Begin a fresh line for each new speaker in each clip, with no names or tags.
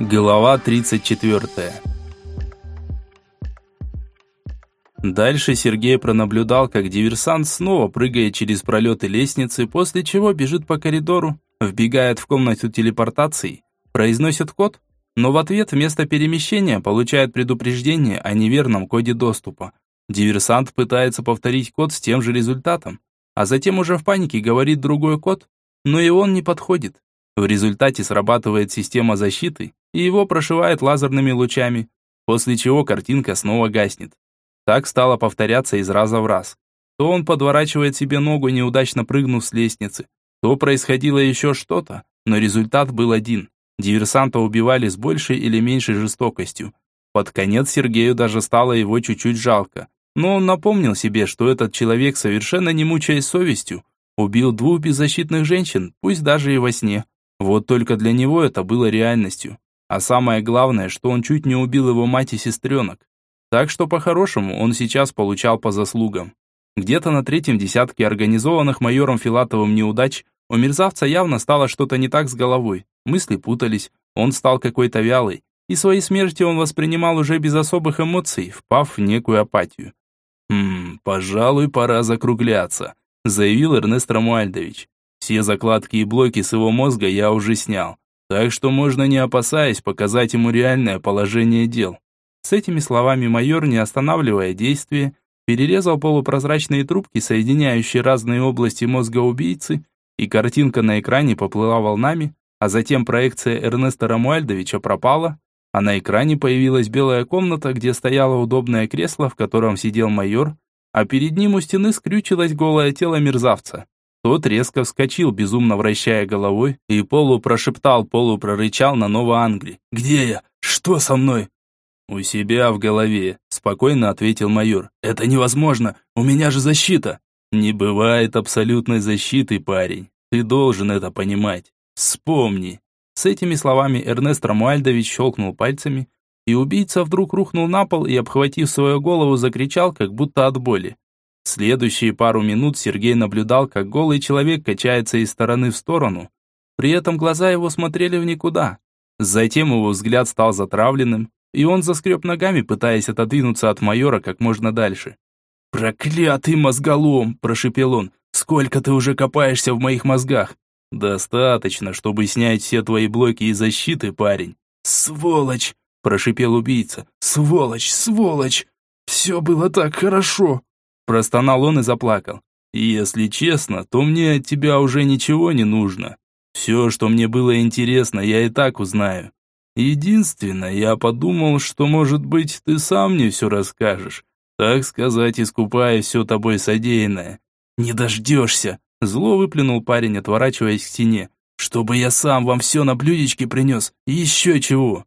Глава 34. Дальше Сергей пронаблюдал, как диверсант снова прыгает через пролеты лестницы, после чего бежит по коридору, вбегает в комнату телепортации, произносит код, но в ответ вместо перемещения получает предупреждение о неверном коде доступа. Диверсант пытается повторить код с тем же результатом, а затем уже в панике говорит другой код, но и он не подходит. В результате срабатывает система защиты, и его прошивает лазерными лучами, после чего картинка снова гаснет. Так стало повторяться из раза в раз. То он подворачивает себе ногу, неудачно прыгнув с лестницы, то происходило еще что-то, но результат был один. Диверсанта убивали с большей или меньшей жестокостью. Под конец Сергею даже стало его чуть-чуть жалко. Но он напомнил себе, что этот человек, совершенно не мучаясь совестью, убил двух беззащитных женщин, пусть даже и во сне. Вот только для него это было реальностью. А самое главное, что он чуть не убил его мать и сестренок. Так что по-хорошему он сейчас получал по заслугам. Где-то на третьем десятке организованных майором Филатовым неудач у мерзавца явно стало что-то не так с головой. Мысли путались, он стал какой-то вялый, и свои смерти он воспринимал уже без особых эмоций, впав в некую апатию. «Хм, пожалуй, пора закругляться», заявил Эрнест Рамуальдович. «Все закладки и блоки с его мозга я уже снял. Так что можно, не опасаясь, показать ему реальное положение дел. С этими словами майор, не останавливая действие, перерезал полупрозрачные трубки, соединяющие разные области мозга убийцы, и картинка на экране поплыла волнами, а затем проекция Эрнеста Рамуальдовича пропала, а на экране появилась белая комната, где стояло удобное кресло, в котором сидел майор, а перед ним у стены скрючилось голое тело мерзавца. Тот резко вскочил, безумно вращая головой, и полупрошептал, полупрорычал на Новоангли. «Где я? Что со мной?» «У себя в голове», – спокойно ответил майор. «Это невозможно! У меня же защита!» «Не бывает абсолютной защиты, парень. Ты должен это понимать. Вспомни!» С этими словами Эрнест Рамуальдович щелкнул пальцами, и убийца вдруг рухнул на пол и, обхватив свою голову, закричал, как будто от боли. Следующие пару минут Сергей наблюдал, как голый человек качается из стороны в сторону. При этом глаза его смотрели в никуда. Затем его взгляд стал затравленным, и он заскреб ногами, пытаясь отодвинуться от майора как можно дальше. «Проклятый мозголом!» – прошепел он. «Сколько ты уже копаешься в моих мозгах?» «Достаточно, чтобы снять все твои блоки и защиты, парень». «Сволочь!» – прошипел убийца. «Сволочь! Сволочь! Все было так хорошо!» Простонал он и заплакал. «Если честно, то мне от тебя уже ничего не нужно. Все, что мне было интересно, я и так узнаю. Единственное, я подумал, что, может быть, ты сам мне все расскажешь, так сказать, искупая все тобой содеянное». «Не дождешься!» Зло выплюнул парень, отворачиваясь к стене. «Чтобы я сам вам все на блюдечке принес, еще чего!»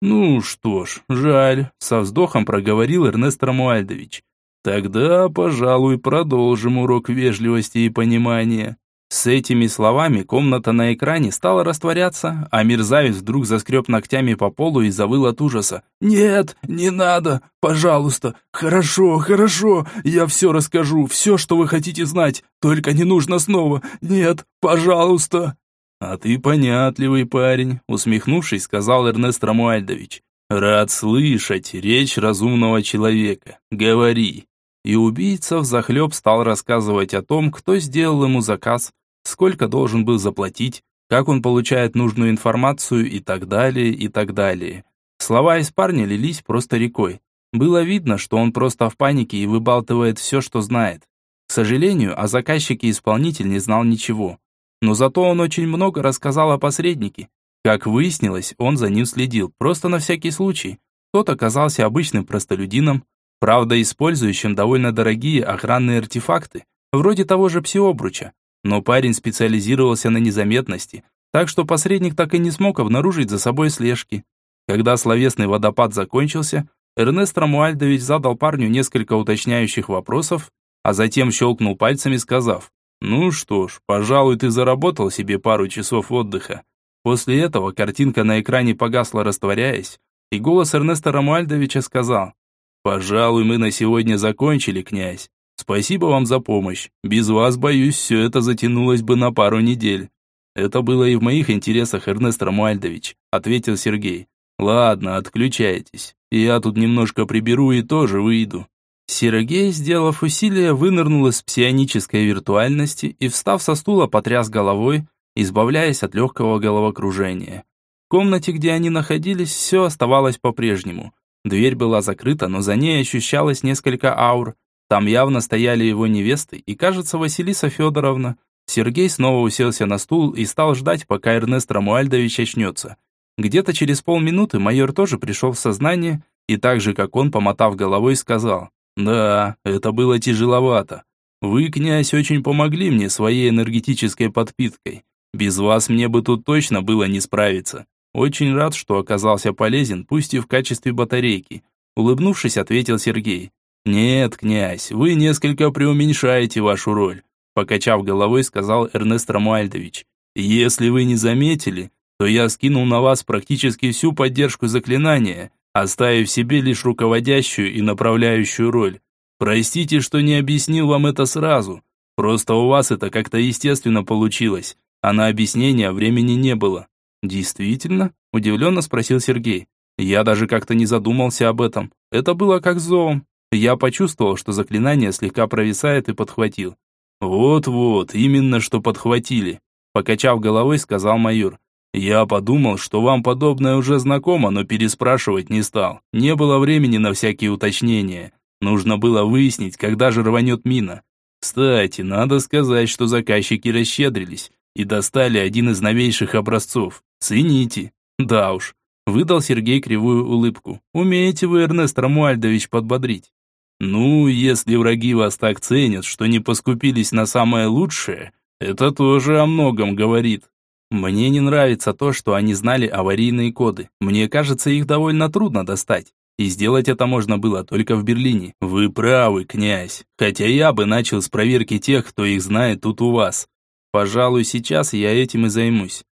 «Ну что ж, жаль», — со вздохом проговорил Эрнест Рамуальдович. Тогда, пожалуй, продолжим урок вежливости и понимания. С этими словами комната на экране стала растворяться, а мерзавец вдруг заскреб ногтями по полу и завыл от ужаса. «Нет, не надо! Пожалуйста! Хорошо, хорошо! Я все расскажу, все, что вы хотите знать! Только не нужно снова! Нет, пожалуйста!» «А ты понятливый парень», усмехнувшись, сказал Эрнест Рамуальдович. «Рад слышать речь разумного человека. Говори». И убийца взахлеб стал рассказывать о том, кто сделал ему заказ, сколько должен был заплатить, как он получает нужную информацию и так далее, и так далее. Слова из парня лились просто рекой. Было видно, что он просто в панике и выбалтывает все, что знает. К сожалению, о заказчике исполнитель не знал ничего. Но зато он очень много рассказал о посреднике. Как выяснилось, он за ним следил, просто на всякий случай. Тот оказался обычным простолюдином, Правда, использующим довольно дорогие охранные артефакты, вроде того же псиобруча. Но парень специализировался на незаметности, так что посредник так и не смог обнаружить за собой слежки. Когда словесный водопад закончился, Эрнест Рамуальдович задал парню несколько уточняющих вопросов, а затем щелкнул пальцами, сказав, «Ну что ж, пожалуй, ты заработал себе пару часов отдыха». После этого картинка на экране погасла, растворяясь, и голос Эрнеста Рамуальдовича сказал, «Пожалуй, мы на сегодня закончили, князь. Спасибо вам за помощь. Без вас, боюсь, все это затянулось бы на пару недель». Это было и в моих интересах, Эрнест Рамуальдович, ответил Сергей. Ладно, отключайтесь. Я тут немножко приберу и тоже выйду. Сергей, сделав усилие, вынырнул из псионической виртуальности и, встав со стула, потряс головой, избавляясь от легкого головокружения. В комнате, где они находились, все оставалось по-прежнему. Дверь была закрыта, но за ней ощущалось несколько аур. Там явно стояли его невесты и, кажется, Василиса Федоровна. Сергей снова уселся на стул и стал ждать, пока Эрнест Рамуальдович очнется. Где-то через полминуты майор тоже пришел в сознание и так же, как он, помотав головой, сказал «Да, это было тяжеловато. Вы, князь, очень помогли мне своей энергетической подпиткой. Без вас мне бы тут точно было не справиться. Очень рад, что оказался полезен, пусть и в качестве батарейки. Улыбнувшись, ответил Сергей. Нет, князь, вы несколько преуменьшаете вашу роль. Покачав головой, сказал Эрнест Рамуальдович. Если вы не заметили, то я скинул на вас практически всю поддержку заклинания, оставив себе лишь руководящую и направляющую роль. Простите, что не объяснил вам это сразу. Просто у вас это как-то естественно получилось, а на объяснение времени не было. Действительно? Удивленно спросил Сергей. Я даже как-то не задумался об этом. Это было как зовом. Я почувствовал, что заклинание слегка провисает и подхватил. Вот-вот, именно что подхватили. Покачав головой, сказал майор. Я подумал, что вам подобное уже знакомо, но переспрашивать не стал. Не было времени на всякие уточнения. Нужно было выяснить, когда же рванет мина. Кстати, надо сказать, что заказчики расщедрились и достали один из новейших образцов. Цените. Да уж. Выдал Сергей кривую улыбку. Умеете вы, Эрнест Рамуальдович, подбодрить. Ну, если враги вас так ценят, что не поскупились на самое лучшее, это тоже о многом говорит. Мне не нравится то, что они знали аварийные коды. Мне кажется, их довольно трудно достать. И сделать это можно было только в Берлине. Вы правы, князь. Хотя я бы начал с проверки тех, кто их знает тут у вас. Пожалуй, сейчас я этим и займусь.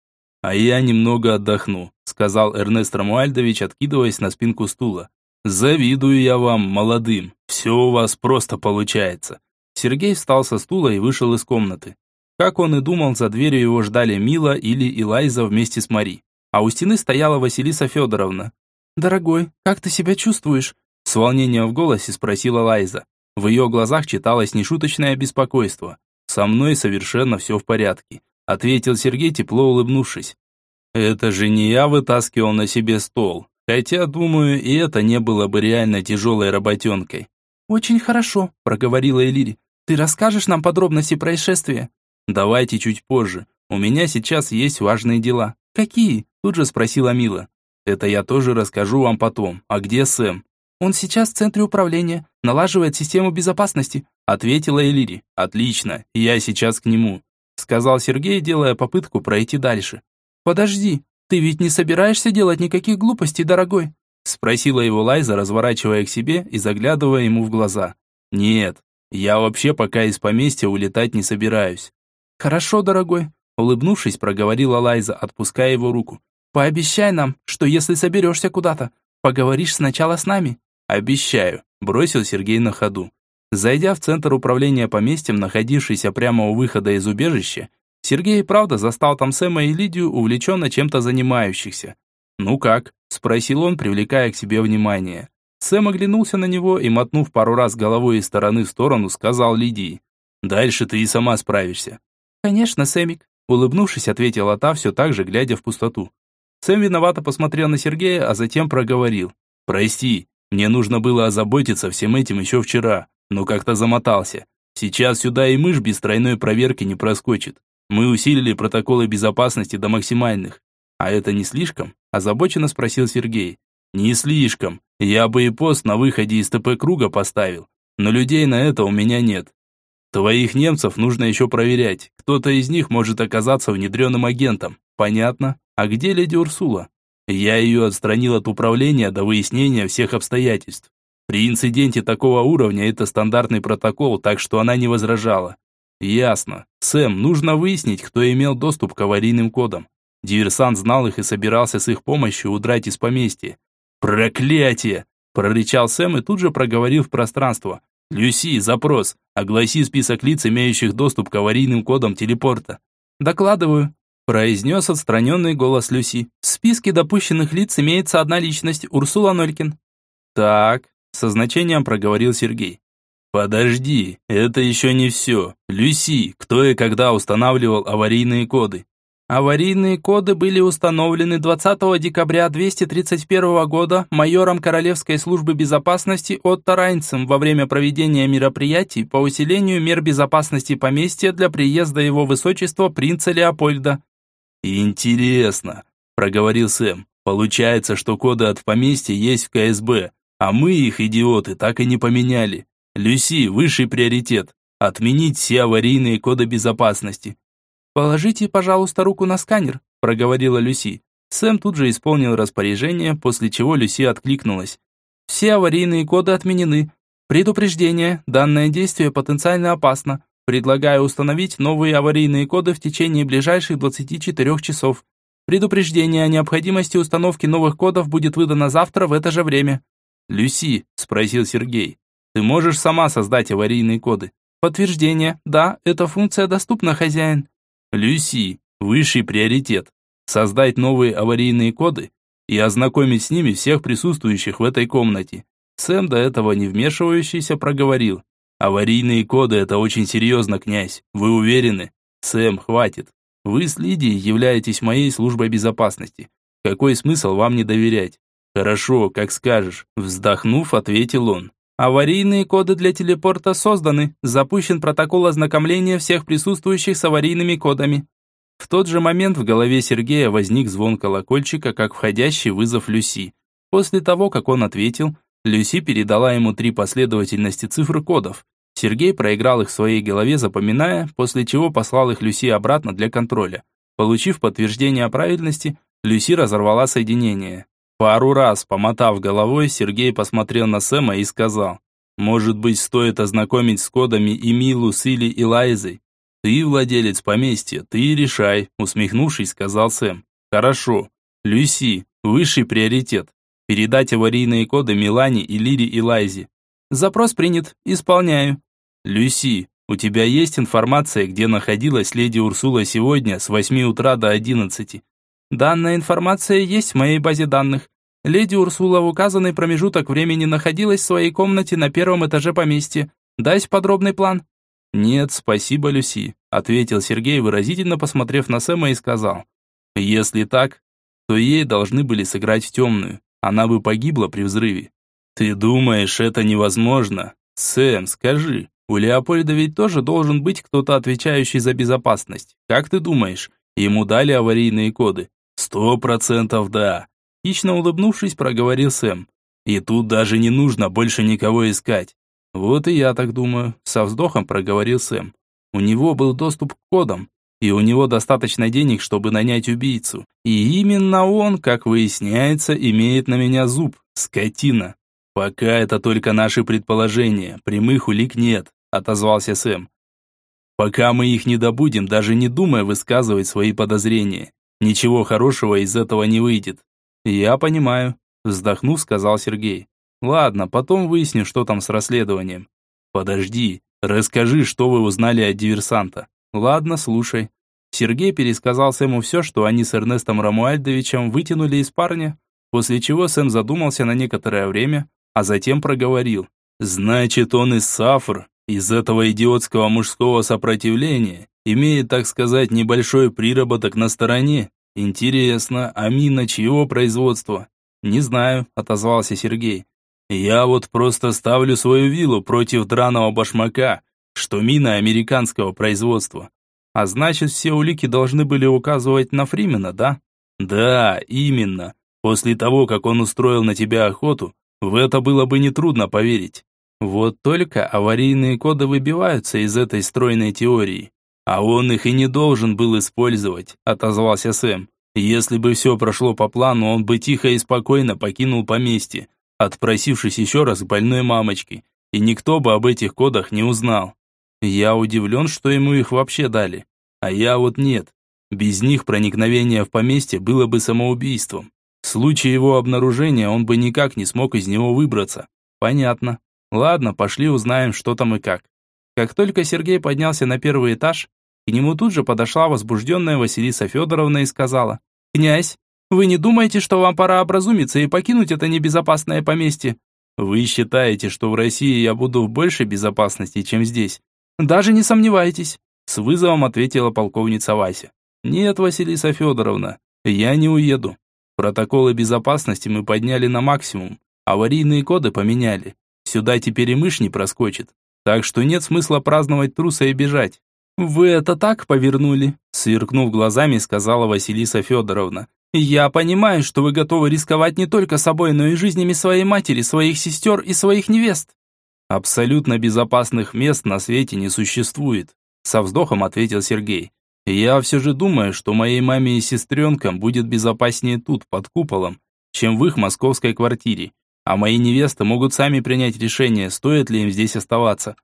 А я немного отдохну, сказал Эрнест Рамуальдович, откидываясь на спинку стула. Завидую я вам, молодым. Все у вас просто получается. Сергей встал со стула и вышел из комнаты. Как он и думал, за дверью его ждали Мила или Илайза вместе с Мари. А у стены стояла Василиса Федоровна. «Дорогой, как ты себя чувствуешь?» С волнением в голосе спросила Лайза. В ее глазах читалось нешуточное беспокойство. «Со мной совершенно все в порядке», — ответил Сергей, тепло улыбнувшись. «Это же не я вытаскивал на себе стол. Хотя, думаю, и это не было бы реально тяжелой работенкой».
«Очень хорошо», — проговорила Элири. «Ты расскажешь нам подробности происшествия?»
«Давайте чуть позже. У меня сейчас есть важные дела».
«Какие?» — тут же спросила Мила.
«Это я тоже расскажу вам потом. А где Сэм?»
«Он сейчас в центре управления, налаживает систему безопасности»,
ответила Элири. «Отлично, я сейчас к нему», сказал Сергей, делая попытку пройти дальше.
«Подожди, ты ведь не собираешься делать никаких глупостей, дорогой?»
спросила его Лайза, разворачивая к себе и заглядывая ему в глаза. «Нет, я вообще пока из поместья улетать не собираюсь».
«Хорошо, дорогой», улыбнувшись, проговорила Лайза, отпуская его руку. «Пообещай нам, что если соберешься куда-то, поговоришь сначала с нами».
«Обещаю», – бросил Сергей на ходу. Зайдя в центр управления поместьем, находившийся прямо у выхода из убежища, Сергей, правда, застал там Сэма и Лидию, увлеченно чем-то занимающихся. «Ну как?» – спросил он, привлекая к себе внимание. Сэм оглянулся на него и, мотнув пару раз головой из стороны в сторону, сказал Лидии. «Дальше ты и сама справишься».
«Конечно, Сэмик», – улыбнувшись, ответила та, все так же, глядя в пустоту.
Сэм виновато посмотрел на Сергея, а затем проговорил. «Прости, мне нужно было озаботиться всем этим еще вчера, но как-то замотался. Сейчас сюда и мышь без тройной проверки не проскочит. Мы усилили протоколы безопасности до максимальных. А это не слишком? Озабоченно спросил Сергей. Не слишком. Я бы и пост на выходе из ТП-круга поставил. Но людей на это у меня нет. Твоих немцев нужно еще проверять. Кто-то из них может оказаться внедренным агентом. Понятно? А где леди Урсула? Я ее отстранил от управления до выяснения всех обстоятельств. При инциденте такого уровня это стандартный протокол, так что она не возражала. Ясно. Сэм, нужно выяснить, кто имел доступ к аварийным кодам. Диверсант знал их и собирался с их помощью удрать из поместья. «Проклятие!» – прорычал Сэм и тут же проговорил в пространство. «Люси, запрос. Огласи список лиц, имеющих доступ к аварийным кодам телепорта».
«Докладываю»,
произнес отстраненный голос Люси. В списке допущенных лиц имеется одна личность, Урсула Нолькин. Так, со значением проговорил Сергей. «Подожди, это еще не все. Люси, кто и когда устанавливал аварийные коды?»
Аварийные коды были установлены 20 декабря 231 года майором Королевской службы безопасности Отто Райнцем во время проведения мероприятий по усилению мер безопасности поместья для приезда его высочества принца Леопольда.
«Интересно», – проговорил Сэм. «Получается, что коды от поместья есть в КСБ, а мы их, идиоты, так и не поменяли. Люси, высший приоритет. Отменить все аварийные коды безопасности.
«Положите, пожалуйста, руку на сканер», – проговорила Люси. Сэм тут же исполнил распоряжение, после чего Люси откликнулась. «Все аварийные коды отменены. Предупреждение. Данное действие потенциально опасно. Предлагаю установить новые аварийные коды в течение ближайших 24 часов. Предупреждение о необходимости установки новых кодов будет выдано завтра в это же время».
«Люси», – спросил Сергей, – «ты можешь сама создать аварийные коды?»
«Подтверждение. Да, эта функция доступна, хозяин».
Люси, высший приоритет. Создать новые аварийные коды и ознакомить с ними всех присутствующих в этой комнате. Сэм, до этого не вмешивающийся, проговорил. «Аварийные коды – это очень серьезно, князь. Вы уверены?» «Сэм, хватит. Вы с Лидией являетесь моей службой безопасности. Какой смысл вам не доверять?» «Хорошо, как скажешь», – вздохнув, ответил он.
Аварийные коды для телепорта созданы. Запущен протокол ознакомления всех присутствующих с аварийными кодами.
В тот же момент в голове Сергея возник звон колокольчика, как входящий вызов Люси. После того, как он ответил, Люси передала ему три последовательности цифр кодов. Сергей проиграл их в своей голове, запоминая, после чего послал их Люси обратно для контроля. Получив подтверждение о правильности, Люси разорвала соединение. Пару раз, помотав головой, Сергей посмотрел на Сэма и сказал, «Может быть, стоит ознакомить с кодами и Милу, Сили и Лайзой? Ты владелец поместья, ты решай», усмехнувшись, сказал Сэм. «Хорошо. Люси, высший приоритет. Передать аварийные коды Милане и Лире и Лайзе».
«Запрос принят. Исполняю».
«Люси, у тебя есть информация, где находилась леди Урсула сегодня с 8 утра до 11?»
Данная информация есть в моей базе данных. Леди Урсула в указанный промежуток времени находилась в своей комнате на первом этаже поместья. Дать подробный план?»
«Нет, спасибо, Люси», — ответил Сергей, выразительно посмотрев на Сэма и сказал. «Если так, то ей должны были сыграть в темную. Она бы погибла при взрыве». «Ты думаешь, это невозможно? Сэм, скажи, у Леопольда ведь тоже должен быть кто-то, отвечающий за безопасность. Как ты думаешь, ему дали аварийные коды?» «Сто процентов да», – хищно улыбнувшись, проговорил Сэм. «И тут даже не нужно больше никого искать». «Вот и я так думаю», – со вздохом проговорил Сэм. «У него был доступ к кодам, и у него достаточно денег, чтобы нанять убийцу. И именно он, как выясняется, имеет на меня зуб, скотина. Пока это только наши предположения, прямых улик нет», – отозвался Сэм. «Пока мы их не добудем, даже не думая высказывать свои подозрения. Ничего хорошего из этого не выйдет. Я понимаю, вздохнув, сказал Сергей. Ладно, потом выясню, что там с расследованием. Подожди, расскажи, что вы узнали от диверсанта. Ладно, слушай. Сергей пересказал Сэму все, что они с Эрнестом Рамуальдовичем вытянули из парня, после чего Сэм задумался на некоторое время, а затем проговорил. «Значит, он из Сафр, из этого идиотского мужского сопротивления, имеет, так сказать, небольшой приработок на стороне. Интересно, а мина чьего производства? Не знаю, отозвался Сергей. Я вот просто ставлю свою виллу против драного башмака, что мина американского производства. А значит, все улики должны были указывать на Фримена, да? Да, именно. После того, как он устроил на тебя охоту, в это было бы нетрудно поверить. Вот только аварийные коды выбиваются из этой стройной теории. «А он их и не должен был использовать», – отозвался Сэм. «Если бы все прошло по плану, он бы тихо и спокойно покинул поместье, отпросившись еще раз к больной мамочке, и никто бы об этих кодах не узнал. Я удивлен, что ему их вообще дали. А я вот нет. Без них проникновение в поместье было бы самоубийством. В случае его обнаружения он бы никак не смог из него выбраться. Понятно. Ладно, пошли узнаем, что там и как. Как только Сергей поднялся на первый этаж,
К нему тут же подошла возбужденная Василиса Федоровна и сказала, «Князь, вы не думаете, что вам пора образумиться и покинуть это небезопасное поместье?» «Вы считаете, что в России я буду в большей безопасности, чем здесь?» «Даже не сомневайтесь», – с вызовом ответила полковница Вася. «Нет, Василиса Федоровна, я не уеду. Протоколы безопасности мы подняли на максимум, аварийные коды поменяли. Сюда теперь и мышь не проскочит. Так что нет смысла праздновать труса и бежать. «Вы это так повернули?» Сверкнув глазами, сказала Василиса Федоровна. «Я понимаю, что вы готовы рисковать не только собой, но и жизнями своей матери, своих сестер и своих невест». «Абсолютно безопасных мест на свете не существует», со вздохом ответил Сергей. «Я все же думаю, что моей маме и сестренкам будет безопаснее тут, под куполом, чем в их московской квартире а мои невесты могут сами принять решение, стоит ли им здесь оставаться.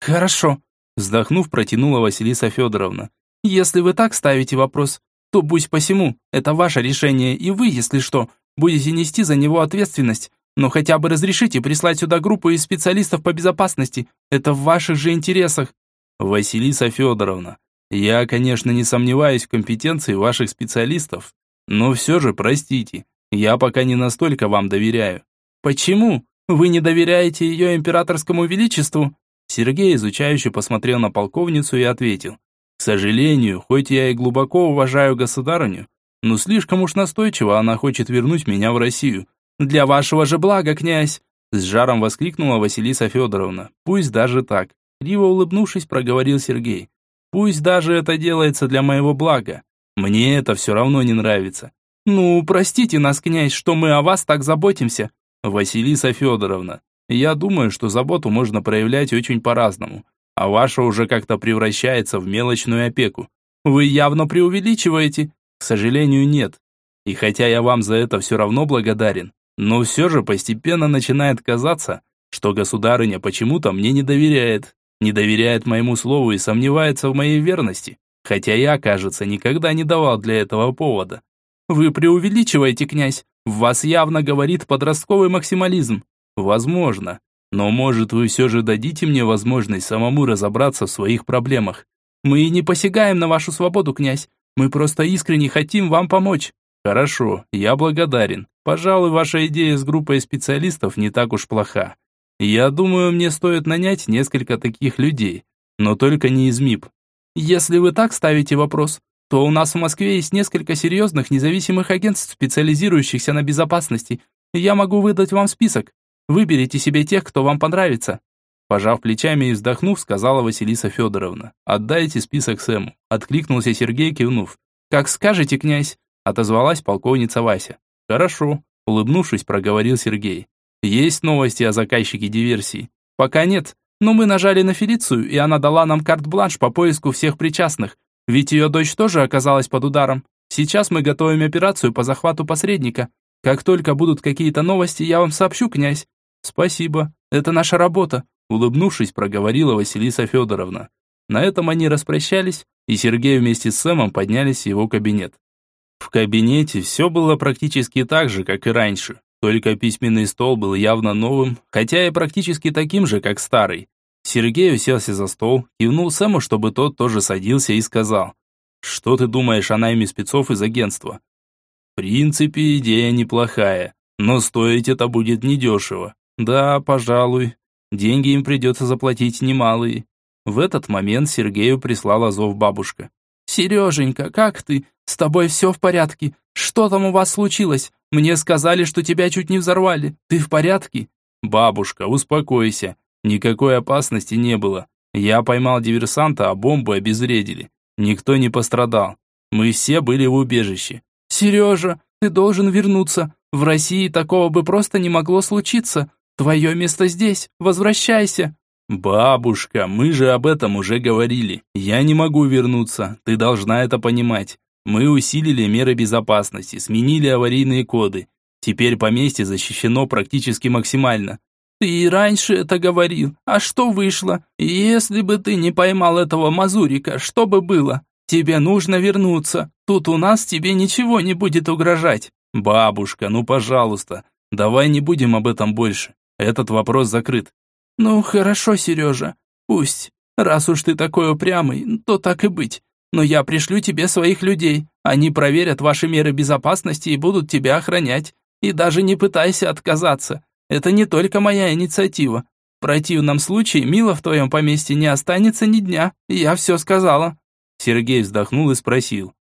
Хорошо, вздохнув, протянула Василиса Федоровна. Если вы так ставите вопрос, то будь посему, это ваше решение, и вы, если что, будете нести за него ответственность, но хотя бы разрешите прислать сюда группу из специалистов по безопасности, это в ваших же интересах. Василиса Федоровна, я, конечно, не сомневаюсь в компетенции ваших специалистов, но все же простите, я пока не настолько вам доверяю. «Почему? Вы не доверяете ее императорскому величеству?» Сергей изучающе посмотрел на полковницу и ответил. «К сожалению, хоть я и глубоко уважаю государыню, но слишком уж настойчиво она хочет вернуть меня в Россию. Для вашего же блага, князь!» С жаром воскликнула Василиса Федоровна. «Пусть даже так!» Криво улыбнувшись, проговорил Сергей. «Пусть даже это делается для моего блага. Мне это все равно не нравится. Ну, простите нас, князь, что мы о вас так заботимся. Василиса Федоровна, я думаю, что заботу можно проявлять очень по-разному, а ваша уже как-то превращается в мелочную опеку. Вы явно преувеличиваете. К сожалению, нет. И хотя я вам за это все равно благодарен, но все же постепенно начинает казаться, что государыня почему-то мне не доверяет, не доверяет моему слову и сомневается в моей верности, хотя я, кажется, никогда не давал для этого повода. Вы преувеличиваете, князь. В вас явно говорит подростковый максимализм. Возможно. Но может вы все же дадите мне возможность самому разобраться в своих проблемах. Мы и не посягаем на вашу свободу, князь. Мы просто искренне хотим вам помочь. Хорошо, я благодарен. Пожалуй, ваша идея с группой специалистов не так уж плоха. Я думаю, мне стоит нанять несколько таких людей, но только не из МИП. Если вы так ставите вопрос, то у нас в Москве есть несколько серьезных независимых агентств, специализирующихся на безопасности. Я могу выдать вам список. Выберите себе тех, кто вам понравится». Пожав плечами и вздохнув, сказала Василиса Федоровна. «Отдайте список Сэму», — откликнулся Сергей, кивнув. «Как скажете, князь», — отозвалась полковница Вася. «Хорошо», — улыбнувшись, проговорил Сергей. «Есть новости о заказчике диверсии?» «Пока нет, но мы нажали на Фелицию, и она дала нам карт-бланш по поиску всех причастных. Ведь ее дочь тоже оказалась под ударом. Сейчас мы готовим операцию по захвату посредника. Как только будут какие-то новости, я вам сообщу, князь. Спасибо, это наша работа, улыбнувшись, проговорила Василиса Федоровна. На этом они распрощались, и Сергей вместе с Сэмом поднялись в его кабинет. В кабинете все было практически так же, как и раньше, только письменный стол был явно новым, хотя и практически таким же, как старый. Сергей уселся за стол, кивнул Сэму, чтобы тот тоже садился и сказал. «Что ты думаешь о найме спецов из агентства?» «В принципе, идея неплохая, но стоить это будет недешево. Да, пожалуй. Деньги им придется заплатить немалые». В этот момент Сергею прислала зов бабушка. «Сереженька, как ты? С тобой все в порядке? Что там у вас случилось? Мне сказали, что тебя чуть не взорвали. Ты в порядке?» «Бабушка, успокойся. Никакой опасности не было. Я поймал диверсанта, а бомбы обезвредили. Никто не пострадал. Мы все были в убежище. Сережа, ты должен вернуться. В России такого бы просто не могло случиться. Твое место здесь. Возвращайся. Бабушка, мы же об этом уже говорили. Я не могу вернуться. Ты должна это понимать. Мы усилили меры безопасности, сменили аварийные коды. Теперь поместье защищено практически максимально. Ты и раньше это говорил. А что вышло? Если бы ты не поймал этого мазурика, что бы было? Тебе нужно вернуться. Тут у нас тебе ничего не будет угрожать. Бабушка, ну пожалуйста, давай не будем об этом больше. Этот вопрос закрыт. Ну хорошо, Сережа, пусть. Раз уж ты такой упрямый, то так и быть. Но я пришлю тебе своих людей. Они проверят ваши меры безопасности и будут тебя охранять. И даже не пытайся отказаться. Это не только моя инициатива. В противном случае Мила в твоем поместье не останется ни дня. Я все сказала».
Сергей вздохнул и спросил.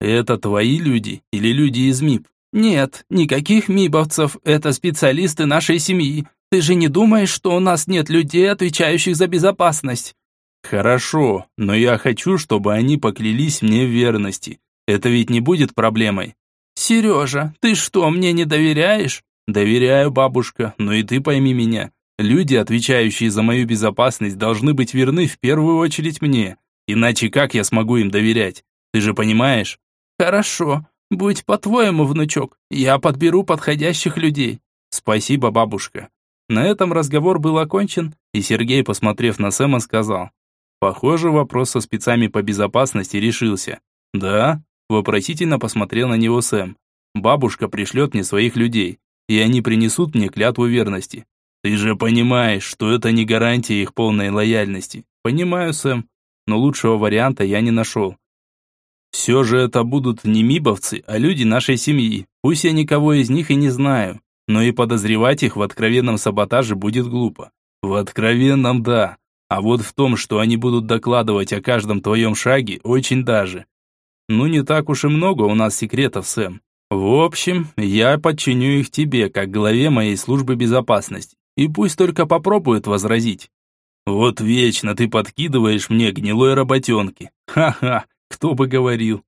«Это твои люди или люди из МИП?»
«Нет, никаких МИБовцев. Это специалисты нашей семьи. Ты же не думаешь, что у нас нет людей, отвечающих за безопасность?»
«Хорошо, но я хочу, чтобы они поклялись мне в верности. Это ведь не будет проблемой».
«Сережа, ты что, мне не доверяешь?»
«Доверяю, бабушка, но и ты пойми меня. Люди, отвечающие за мою безопасность, должны быть верны в первую очередь мне. Иначе как я смогу им доверять? Ты же понимаешь?»
«Хорошо. Будь по-твоему, внучок. Я подберу подходящих людей».
«Спасибо, бабушка». На этом разговор был окончен, и Сергей, посмотрев на Сэма, сказал. «Похоже, вопрос со спецами по безопасности решился». «Да?» – вопросительно посмотрел на него Сэм. «Бабушка пришлет мне своих людей и они принесут мне клятву верности. Ты же понимаешь, что это не гарантия их полной лояльности. Понимаю, Сэм, но лучшего варианта я не нашел. Все же это будут не мибовцы, а люди нашей семьи. Пусть я никого из них и не знаю, но и подозревать их в откровенном саботаже будет глупо. В откровенном – да, а вот в том, что они будут докладывать о каждом твоем шаге, очень даже. Ну не так уж и много у нас секретов, Сэм. В общем, я подчиню их тебе, как главе моей службы безопасности. И пусть только попробуют возразить. Вот вечно ты подкидываешь мне гнилой работенки. Ха-ха, кто бы говорил.